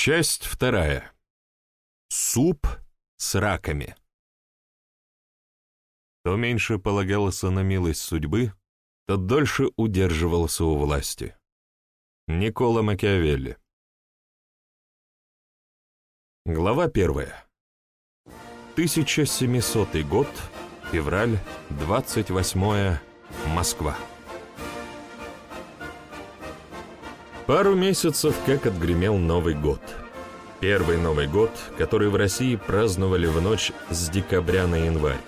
Часть вторая. Суп с раками. Кто меньше полагался на милость судьбы, тот дольше удерживался у власти. Никола Макиавелли. Глава первая. 1700 год, февраль, 28 Москва. Пару месяцев как отгремел Новый год. Первый Новый год, который в России праздновали в ночь с декабря на январь.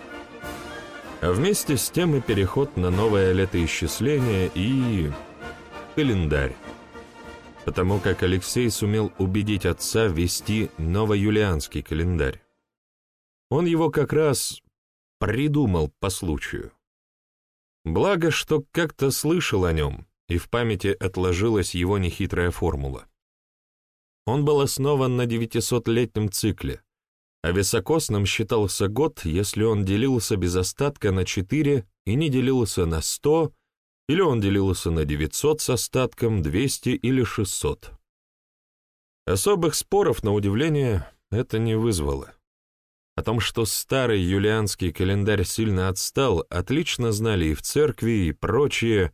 А вместе с тем и переход на новое летоисчисление и... календарь. Потому как Алексей сумел убедить отца вести новоюлианский календарь. Он его как раз придумал по случаю. Благо, что как-то слышал о нем, и в памяти отложилась его нехитрая формула. Он был основан на 900-летнем цикле, а високосным считался год, если он делился без остатка на 4 и не делился на 100, или он делился на 900 с остатком, 200 или 600. Особых споров, на удивление, это не вызвало. О том, что старый юлианский календарь сильно отстал, отлично знали и в церкви, и прочие,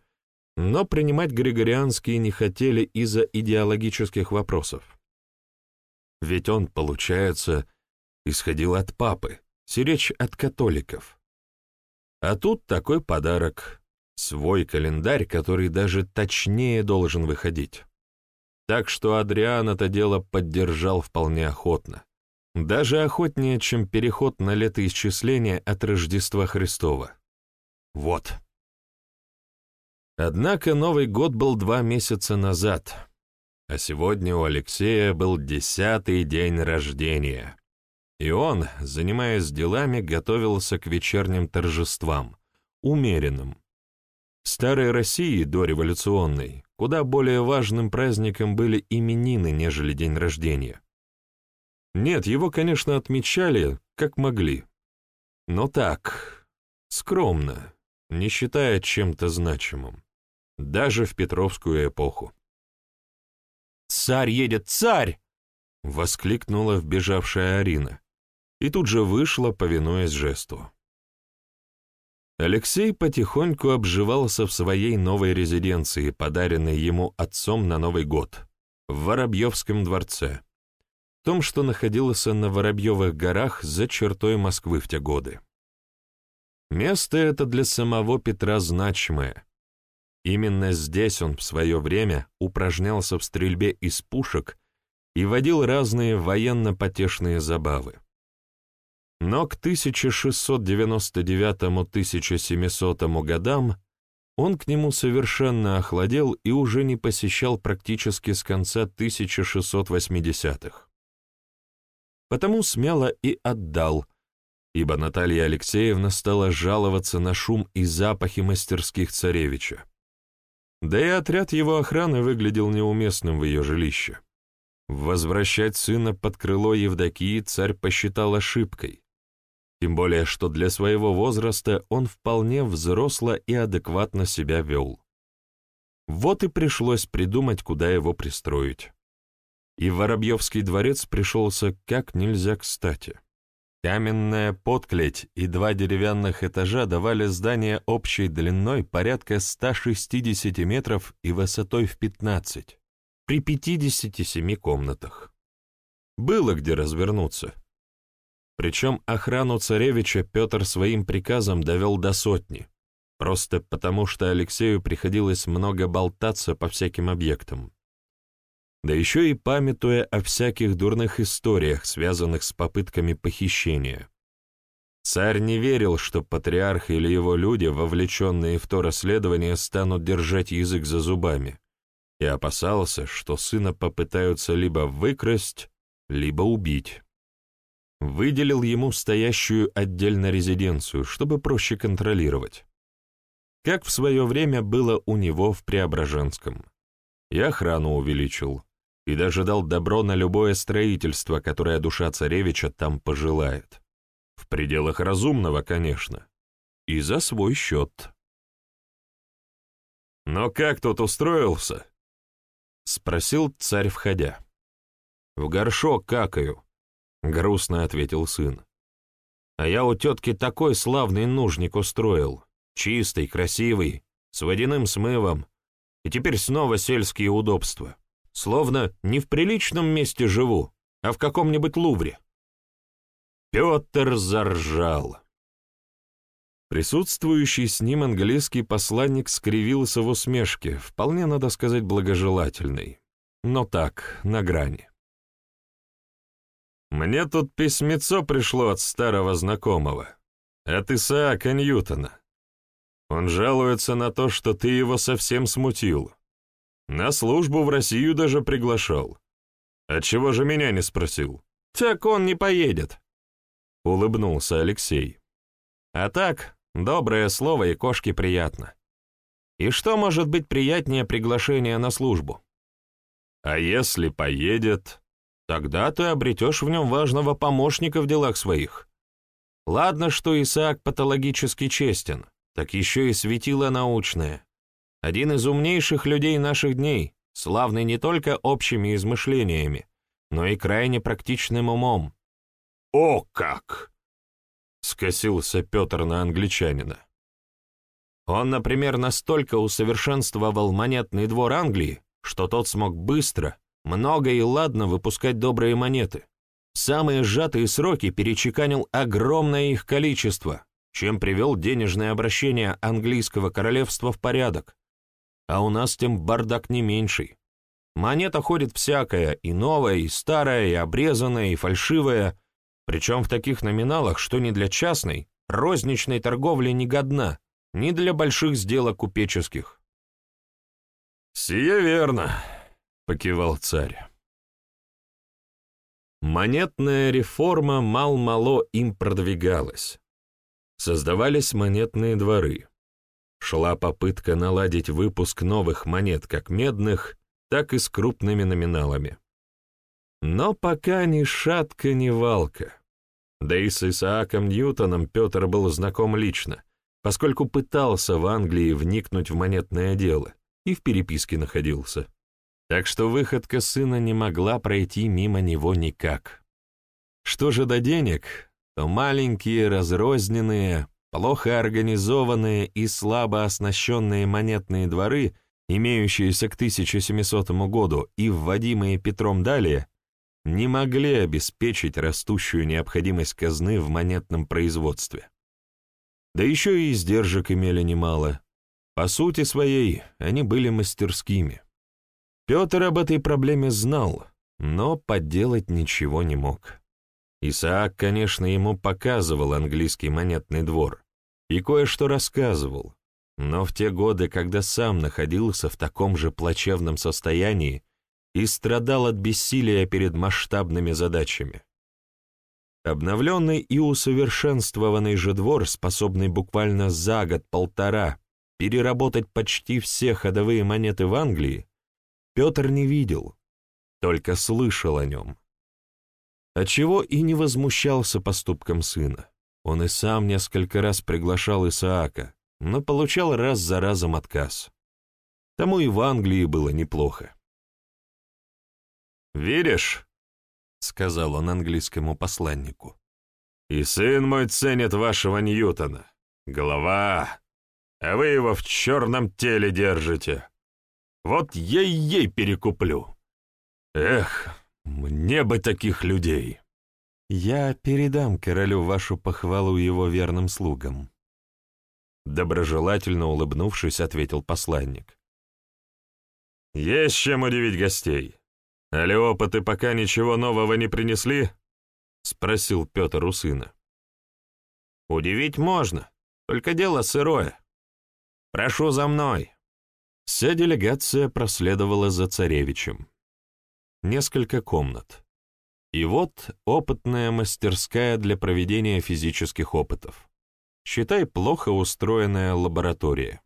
но принимать григорианские не хотели из-за идеологических вопросов. Ведь он, получается, исходил от папы, сиречь от католиков. А тут такой подарок, свой календарь, который даже точнее должен выходить. Так что Адриан это дело поддержал вполне охотно. Даже охотнее, чем переход на летоисчисление от Рождества Христова. Вот. Однако Новый год был два месяца назад, а сегодня у Алексея был десятый день рождения. И он, занимаясь делами, готовился к вечерним торжествам, умеренным. В старой России, дореволюционной, куда более важным праздником были именины, нежели день рождения. Нет, его, конечно, отмечали, как могли. Но так, скромно, не считая чем-то значимым даже в Петровскую эпоху. «Царь едет, царь!» — воскликнула вбежавшая Арина, и тут же вышла, повинуясь жесту. Алексей потихоньку обживался в своей новой резиденции, подаренной ему отцом на Новый год, в Воробьевском дворце, том, что находился на Воробьевых горах за чертой Москвы в те годы. Место это для самого Петра значимое, Именно здесь он в свое время упражнялся в стрельбе из пушек и водил разные военно-потешные забавы. Но к 1699-1700 годам он к нему совершенно охладел и уже не посещал практически с конца 1680-х. Потому смело и отдал, ибо Наталья Алексеевна стала жаловаться на шум и запахи мастерских царевича. Да и отряд его охраны выглядел неуместным в ее жилище. Возвращать сына под крыло Евдокии царь посчитал ошибкой, тем более что для своего возраста он вполне взросло и адекватно себя вел. Вот и пришлось придумать, куда его пристроить. И Воробьевский дворец пришелся как нельзя кстати. Каменная подклеть и два деревянных этажа давали здание общей длиной порядка 160 метров и высотой в 15, при 57 комнатах. Было где развернуться. Причем охрану царевича Петр своим приказом довел до сотни, просто потому что Алексею приходилось много болтаться по всяким объектам да еще и памятуя о всяких дурных историях, связанных с попытками похищения. Царь не верил, что патриарх или его люди, вовлеченные в то расследование, станут держать язык за зубами, и опасался, что сына попытаются либо выкрасть, либо убить. Выделил ему стоящую отдельно резиденцию, чтобы проще контролировать. Как в свое время было у него в Преображенском. И охрану увеличил, и даже дал добро на любое строительство, которое душа царевича там пожелает. В пределах разумного, конечно. И за свой счет. «Но как тут устроился?» — спросил царь, входя. в горшок какаю», — грустно ответил сын. «А я у тетки такой славный нужник устроил, чистый, красивый, с водяным смывом, и теперь снова сельские удобства, словно не в приличном месте живу, а в каком-нибудь Лувре». Петр заржал. Присутствующий с ним английский посланник скривился в усмешке, вполне, надо сказать, благожелательной, но так, на грани. «Мне тут письмецо пришло от старого знакомого, от Исаака Ньютона. Он жалуется на то, что ты его совсем смутил. На службу в Россию даже приглашал. Отчего же меня не спросил? Так он не поедет», — улыбнулся Алексей. «А так, Доброе слово и кошке приятно. И что может быть приятнее приглашения на службу? А если поедет, тогда ты обретешь в нем важного помощника в делах своих. Ладно, что Исаак патологически честен, так еще и светило научное. Один из умнейших людей наших дней, славный не только общими измышлениями, но и крайне практичным умом. «О как!» скосился Петр на англичанина. Он, например, настолько усовершенствовал монетный двор Англии, что тот смог быстро, много и ладно выпускать добрые монеты. В самые сжатые сроки перечеканил огромное их количество, чем привел денежное обращение английского королевства в порядок. А у нас тем бардак не меньший. Монета ходит всякая, и новая, и старая, и обрезанная, и фальшивая, причем в таких номиналах, что ни для частной, розничной торговли не годна, ни для больших сделок купеческих. «Сие верно», — покивал царь. Монетная реформа мал-мало им продвигалась. Создавались монетные дворы. Шла попытка наладить выпуск новых монет как медных, так и с крупными номиналами. Но пока ни шатка, ни валка. Да и с Исааком Ньютоном Петр был знаком лично, поскольку пытался в Англии вникнуть в монетное дело и в переписке находился. Так что выходка сына не могла пройти мимо него никак. Что же до денег, то маленькие, разрозненные, плохо организованные и слабо оснащенные монетные дворы, имеющиеся к 1700 году и вводимые Петром далее, не могли обеспечить растущую необходимость казны в монетном производстве. Да еще и издержек имели немало. По сути своей, они были мастерскими. Петр об этой проблеме знал, но подделать ничего не мог. Исаак, конечно, ему показывал английский монетный двор и кое-что рассказывал, но в те годы, когда сам находился в таком же плачевном состоянии, и страдал от бессилия перед масштабными задачами. Обновленный и усовершенствованный же двор, способный буквально за год-полтора переработать почти все ходовые монеты в Англии, Петр не видел, только слышал о нем. Отчего и не возмущался поступком сына. Он и сам несколько раз приглашал Исаака, но получал раз за разом отказ. Тому и в Англии было неплохо. «Видишь?» — сказал он английскому посланнику. «И сын мой ценит вашего Ньютона. Голова, а вы его в черном теле держите. Вот ей-ей перекуплю. Эх, мне бы таких людей!» «Я передам королю вашу похвалу его верным слугам», Доброжелательно улыбнувшись, ответил посланник. «Есть чем удивить гостей. «Али опыты пока ничего нового не принесли?» — спросил Петр у сына. «Удивить можно, только дело сырое. Прошу за мной». Вся делегация проследовала за царевичем. Несколько комнат. И вот опытная мастерская для проведения физических опытов. Считай, плохо устроенная лаборатория.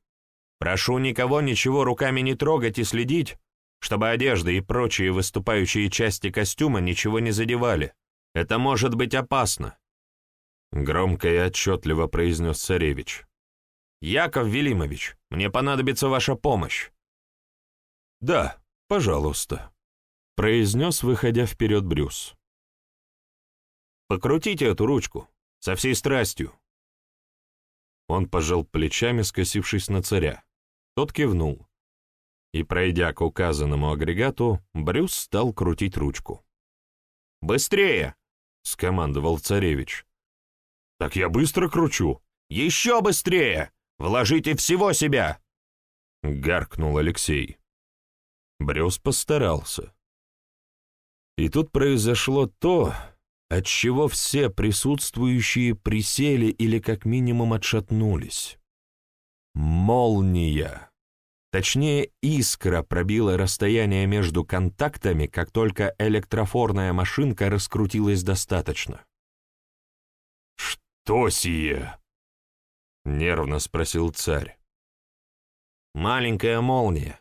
«Прошу никого ничего руками не трогать и следить, чтобы одежда и прочие выступающие части костюма ничего не задевали. Это может быть опасно. Громко и отчетливо произнес царевич. «Яков Велимович, мне понадобится ваша помощь». «Да, пожалуйста», — произнес, выходя вперед Брюс. «Покрутите эту ручку, со всей страстью». Он пожал плечами, скосившись на царя. Тот кивнул. И, пройдя к указанному агрегату, Брюс стал крутить ручку. «Быстрее!» — скомандовал царевич. «Так я быстро кручу!» «Еще быстрее! Вложите всего себя!» — гаркнул Алексей. Брюс постарался. И тут произошло то, от чего все присутствующие присели или как минимум отшатнулись. Молния. Точнее, искра пробила расстояние между контактами, как только электрофорная машинка раскрутилась достаточно. «Что сие?» — нервно спросил царь. «Маленькая молния.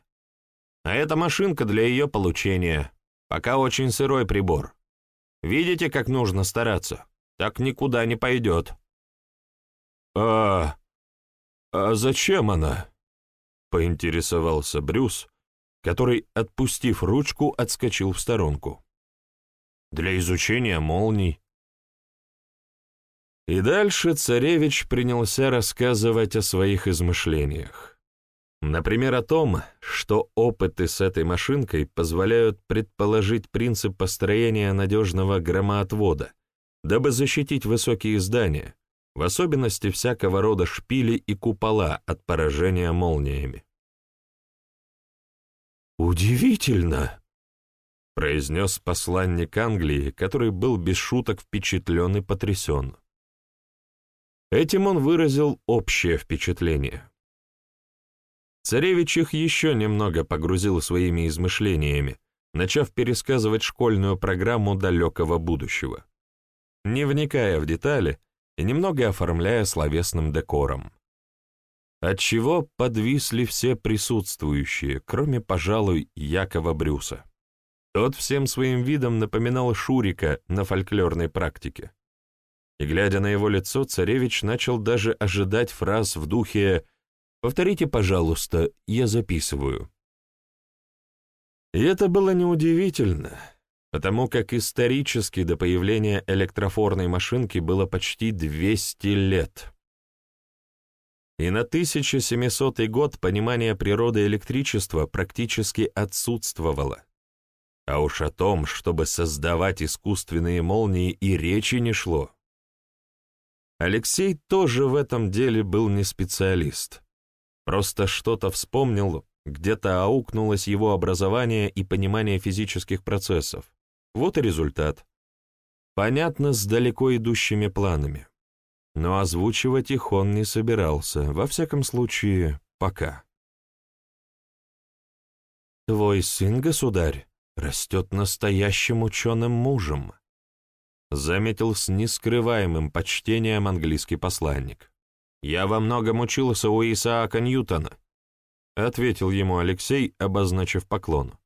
А это машинка для ее получения. Пока очень сырой прибор. Видите, как нужно стараться? Так никуда не пойдет». «А... а зачем она?» — поинтересовался Брюс, который, отпустив ручку, отскочил в сторонку. «Для изучения молний», и дальше царевич принялся рассказывать о своих измышлениях. Например, о том, что опыты с этой машинкой позволяют предположить принцип построения надежного громоотвода, дабы защитить высокие здания, в особенности всякого рода шпили и купола от поражения молниями. «Удивительно!» — произнес посланник Англии, который был без шуток впечатлен и потрясен. Этим он выразил общее впечатление. Царевич их еще немного погрузил своими измышлениями, начав пересказывать школьную программу далекого будущего, не вникая в детали и немного оформляя словесным декором. Отчего подвисли все присутствующие, кроме, пожалуй, Якова Брюса. Тот всем своим видом напоминал Шурика на фольклорной практике и, глядя на его лицо, царевич начал даже ожидать фраз в духе «Повторите, пожалуйста, я записываю». И это было неудивительно, потому как исторически до появления электрофорной машинки было почти 200 лет. И на 1700 год понимание природы электричества практически отсутствовало. А уж о том, чтобы создавать искусственные молнии, и речи не шло. Алексей тоже в этом деле был не специалист. Просто что-то вспомнил, где-то аукнулось его образование и понимание физических процессов. Вот и результат. Понятно, с далеко идущими планами. Но озвучивать их он не собирался, во всяком случае, пока. «Твой сын, государь, растет настоящим ученым мужем», заметил с нескрываемым почтением английский посланник. «Я во многом учился у Исаака Ньютона», — ответил ему Алексей, обозначив поклон.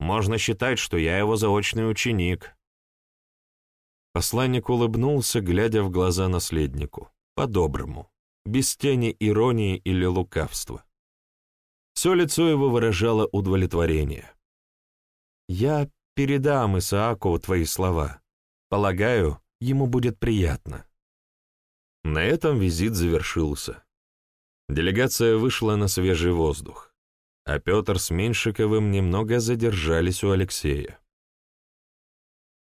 «Можно считать, что я его заочный ученик». Посланник улыбнулся, глядя в глаза наследнику, по-доброму, без тени иронии или лукавства. Все лицо его выражало удовлетворение. «Я передам Исааку твои слова», Полагаю, ему будет приятно. На этом визит завершился. Делегация вышла на свежий воздух, а Петр с Меньшиковым немного задержались у Алексея.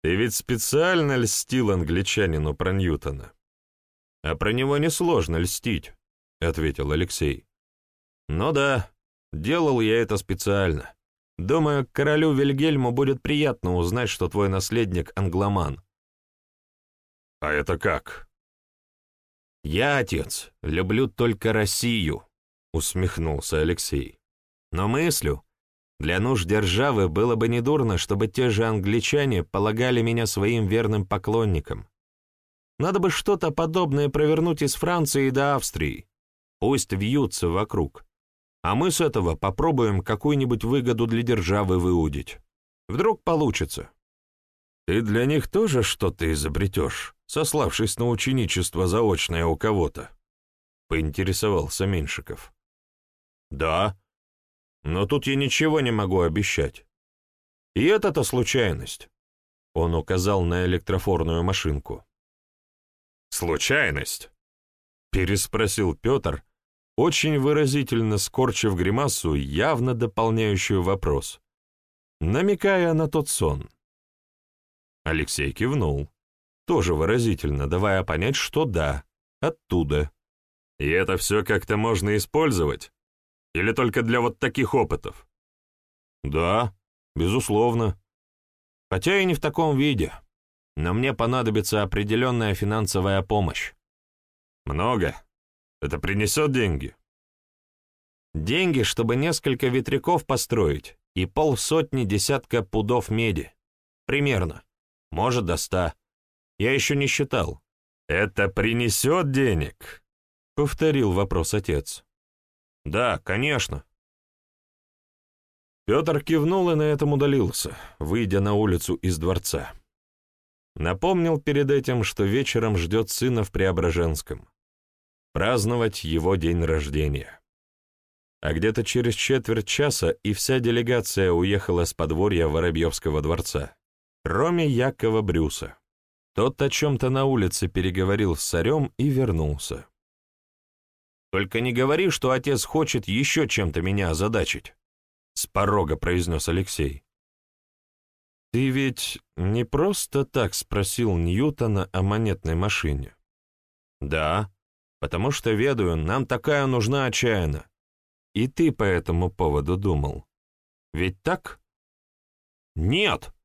«Ты ведь специально льстил англичанину про Ньютона?» «А про него несложно льстить», — ответил Алексей. «Ну да, делал я это специально. Думаю, королю Вильгельму будет приятно узнать, что твой наследник — англоман. «А это как?» «Я, отец, люблю только Россию», — усмехнулся Алексей. «Но мыслю, для нужд державы было бы недурно, чтобы те же англичане полагали меня своим верным поклонником. Надо бы что-то подобное провернуть из Франции до Австрии. Пусть вьются вокруг. А мы с этого попробуем какую-нибудь выгоду для державы выудить. Вдруг получится». «Ты для них тоже что-то изобретешь?» Сославшись на ученичество заочное у кого-то?» — поинтересовался Меньшиков. «Да, но тут я ничего не могу обещать. И это-то случайность. Он указал на электрофорную машинку. «Случайность?» — переспросил Петр, очень выразительно скорчив гримасу, явно дополняющую вопрос, намекая на тот сон. Алексей кивнул, тоже выразительно, давая понять, что да, оттуда. И это все как-то можно использовать? Или только для вот таких опытов? Да, безусловно. Хотя и не в таком виде. Но мне понадобится определенная финансовая помощь. Много? Это принесет деньги? Деньги, чтобы несколько ветряков построить и полсотни десятка пудов меди. Примерно. Может, до ста. Я еще не считал. «Это принесет денег?» — повторил вопрос отец. «Да, конечно». Петр кивнул и на этом удалился, выйдя на улицу из дворца. Напомнил перед этим, что вечером ждет сына в Преображенском. Праздновать его день рождения. А где-то через четверть часа и вся делегация уехала с подворья Воробьевского дворца, кроме Якова Брюса. Тот о чем-то на улице переговорил с царем и вернулся. «Только не говори, что отец хочет еще чем-то меня озадачить», — с порога произнес Алексей. «Ты ведь не просто так спросил Ньютона о монетной машине?» «Да, потому что, ведаю, нам такая нужна отчаянно. И ты по этому поводу думал. Ведь так?» «Нет!» —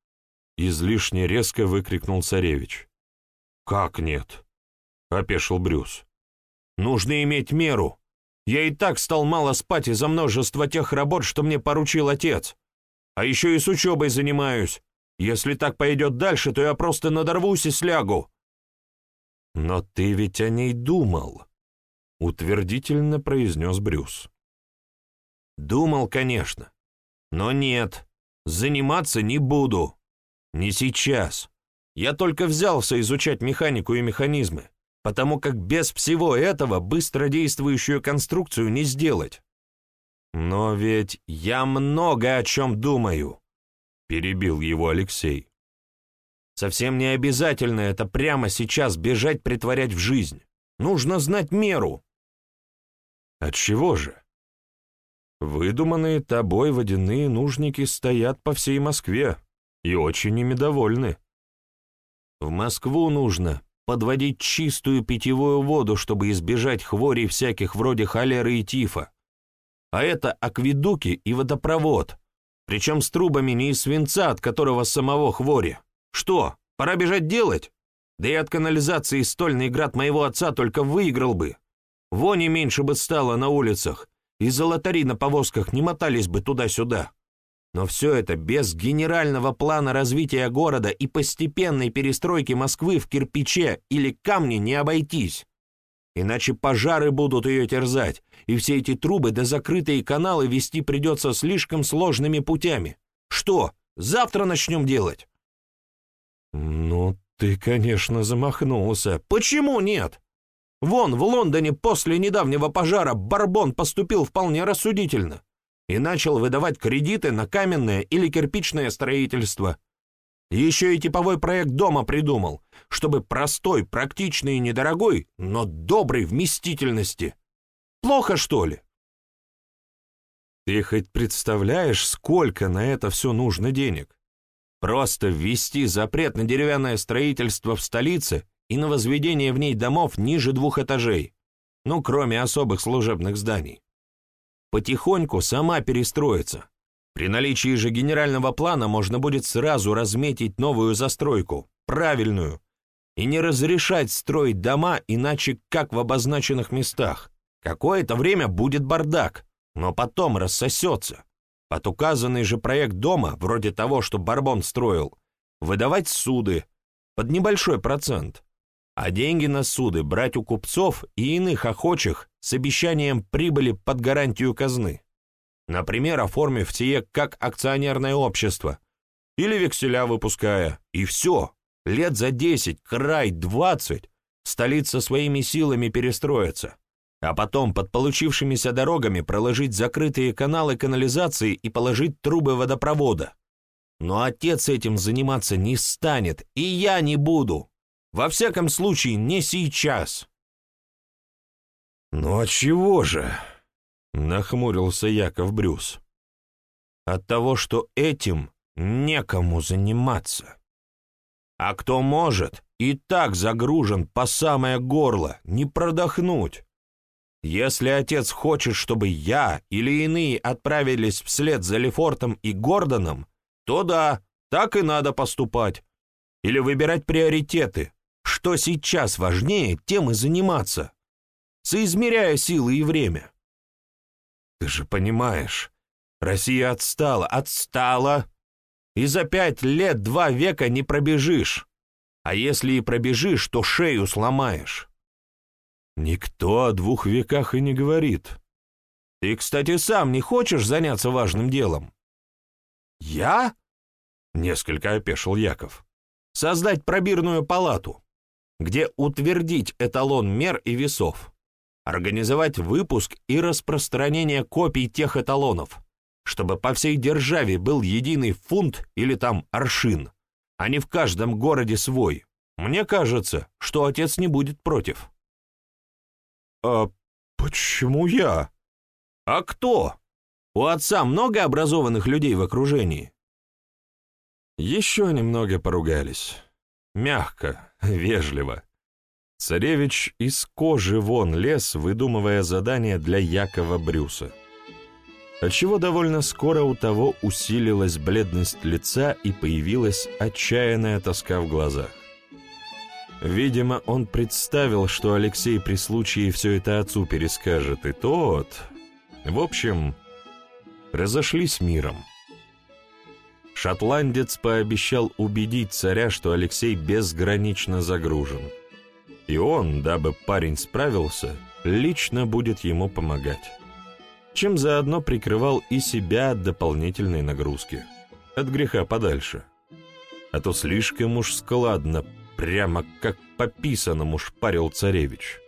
излишне резко выкрикнул царевич. «Как нет?» — опешил Брюс. Нужно иметь меру. Я и так стал мало спать из-за множества тех работ, что мне поручил отец. А еще и с учебой занимаюсь. Если так пойдет дальше, то я просто надорвусь и слягу». «Но ты ведь о ней думал», — утвердительно произнес Брюс. «Думал, конечно. Но нет, заниматься не буду. Не сейчас. Я только взялся изучать механику и механизмы потому как без всего этого быстродействующую конструкцию не сделать. «Но ведь я много о чем думаю», — перебил его Алексей. «Совсем не обязательно это прямо сейчас бежать притворять в жизнь. Нужно знать меру». «Отчего же?» «Выдуманные тобой водяные нужники стоят по всей Москве и очень ими довольны. В Москву нужно подводить чистую питьевую воду, чтобы избежать хворей всяких вроде холеры и тифа. А это акведуки и водопровод, причем с трубами не из свинца, от которого самого хвори. Что, пора бежать делать? Да и от канализации стольный град моего отца только выиграл бы. Вони меньше бы стало на улицах, и золотари на повозках не мотались бы туда-сюда. Но все это без генерального плана развития города и постепенной перестройки Москвы в кирпиче или камне не обойтись. Иначе пожары будут ее терзать, и все эти трубы да закрытые каналы вести придется слишком сложными путями. Что, завтра начнем делать? Ну, ты, конечно, замахнулся. Почему нет? Вон, в Лондоне после недавнего пожара Барбон поступил вполне рассудительно и начал выдавать кредиты на каменное или кирпичное строительство. Еще и типовой проект дома придумал, чтобы простой, практичный и недорогой, но доброй вместительности. Плохо, что ли? Ты хоть представляешь, сколько на это все нужно денег? Просто ввести запрет на деревянное строительство в столице и на возведение в ней домов ниже двух этажей, ну, кроме особых служебных зданий потихоньку сама перестроится. При наличии же генерального плана можно будет сразу разметить новую застройку, правильную, и не разрешать строить дома иначе как в обозначенных местах. Какое-то время будет бардак, но потом рассосется. Под указанный же проект дома, вроде того, что Барбон строил, выдавать суды под небольшой процент, а деньги на суды брать у купцов и иных охочих с обещанием прибыли под гарантию казны. Например, оформив сие как акционерное общество или векселя выпуская, и все, лет за десять, край двадцать, столица своими силами перестроится, а потом под получившимися дорогами проложить закрытые каналы канализации и положить трубы водопровода. но отец этим заниматься не станет, и я не буду. Во всяком случае, не сейчас. «Ну а чего же?» — нахмурился Яков Брюс. «От того, что этим некому заниматься. А кто может, и так загружен по самое горло, не продохнуть. Если отец хочет, чтобы я или иные отправились вслед за Лефортом и Гордоном, то да, так и надо поступать. Или выбирать приоритеты. Что сейчас важнее, тем и заниматься. Соизмеряя силы и время. Ты же понимаешь, Россия отстала, отстала. И за пять лет два века не пробежишь. А если и пробежишь, то шею сломаешь. Никто о двух веках и не говорит. Ты, кстати, сам не хочешь заняться важным делом? Я? Несколько опешил Яков. Создать пробирную палату, где утвердить эталон мер и весов, организовать выпуск и распространение копий тех эталонов, чтобы по всей державе был единый фунт или там аршин, а не в каждом городе свой. Мне кажется, что отец не будет против. «А почему я?» «А кто? У отца много образованных людей в окружении?» Еще немного поругались. Мягко, вежливо. Царевич из кожи вон лез, выдумывая задание для Якова Брюса. Отчего довольно скоро у того усилилась бледность лица и появилась отчаянная тоска в глазах. Видимо, он представил, что Алексей при случае все это отцу перескажет, и тот... В общем, разошлись миром. Шотландец пообещал убедить царя, что Алексей безгранично загружен. И он, дабы парень справился, лично будет ему помогать. Чем заодно прикрывал и себя от дополнительной нагрузки. От греха подальше. А то слишком уж складно Прямо как по писанному шпарил царевич.